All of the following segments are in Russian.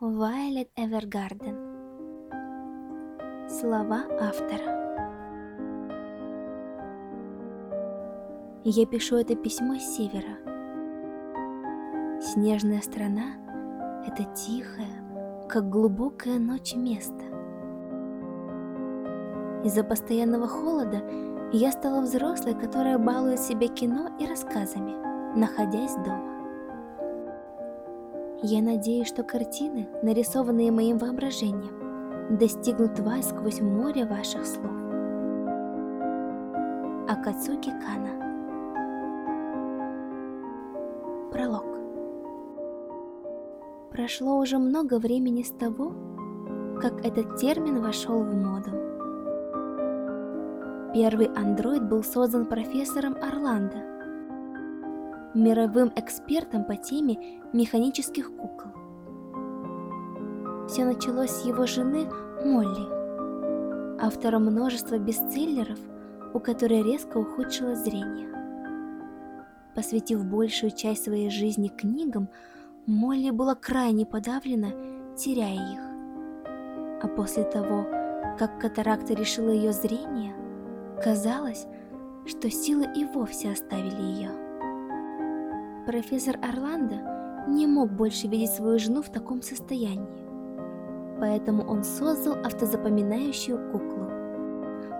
Вайлет Эвергарден Слова автора Я пишу это письмо с севера. Снежная страна — это тихое, как глубокая ночь место. Из-за постоянного холода я стала взрослой, которая балует себя кино и рассказами, находясь дома. Я надеюсь, что картины, нарисованные моим воображением, достигнут вас сквозь море ваших слов. Акацуки Кана Пролог Прошло уже много времени с того, как этот термин вошел в моду. Первый андроид был создан профессором Орландо, мировым экспертом по теме механических кукол. Все началось с его жены Молли, автора множества бестселлеров, у которой резко ухудшило зрение. Посвятив большую часть своей жизни книгам, Молли была крайне подавлена, теряя их. А после того, как катаракта решила ее зрение, казалось, что силы и вовсе оставили ее. Профессор Орландо не мог больше видеть свою жену в таком состоянии, поэтому он создал автозапоминающую куклу.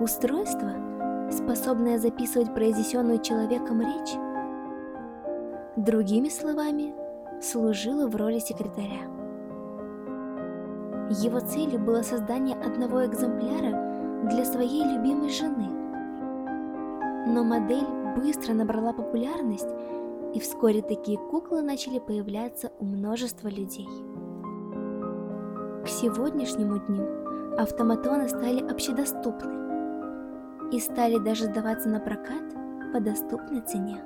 Устройство, способное записывать произнесенную человеком речь, другими словами, служила в роли секретаря. Его целью было создание одного экземпляра для своей любимой жены. Но модель быстро набрала популярность, и вскоре такие куклы начали появляться у множества людей. К сегодняшнему дню автоматоны стали общедоступны и стали даже сдаваться на прокат по доступной цене.